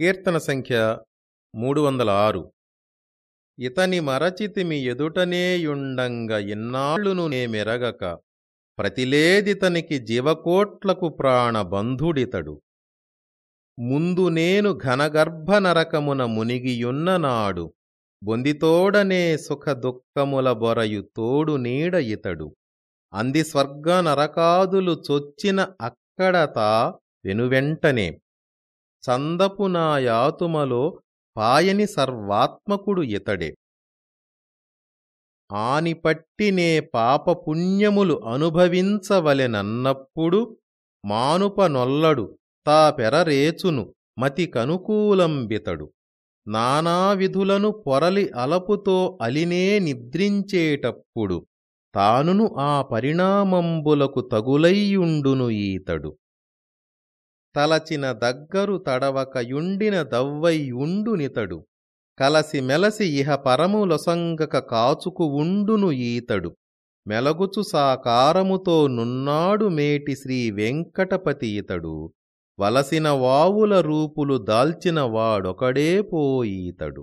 కీర్తన సంఖ్య మూడు వందల ఆరు. ఇతని మరచితిమి ఎదుటనేయుండంగ ఇన్నాళ్ళును నేమెరగక ప్రతిలేదితనికి జీవకోట్లకు ప్రాణబంధుడితడు ముందు నేను ఘనగర్భ నరకమున మునిగియున్న నాడు బొందితోడనే సుఖదుఃఖముల బొరయు తోడు నీడ ఇతడు. అంది స్వర్గ నరకాదులు చొచ్చిన అక్కడతా వెనువెంటనే చందపు నా యాతుమలో పాయని సర్వాత్మకుడు ఇతడే. ఆనిపట్టినే పాపపుణ్యములు అనుభవించవలెనన్నప్పుడు మానుపనొల్లడు తా పెరరేచును మతి కనుకూలంబితడు నానావిధులను పొరలి అలపుతో అలినే నిద్రించేటప్పుడు తానును ఆ పరిణామంబులకు తగులైయుండును ఈతడు. తలచిన దగ్గరు తడవక యుండిన దవ్వై ఉండునితడు కలసి మెలసి ఇహ పరములొసంగక కాచుకు ఉండును ఈతడు. మెలగుచు సాకారముతో నున్నాడు మేటి శ్రీ వెంకటపతి ఇతడు వలసిన వావుల రూపులు దాల్చిన వాడొకడే పోయీతడు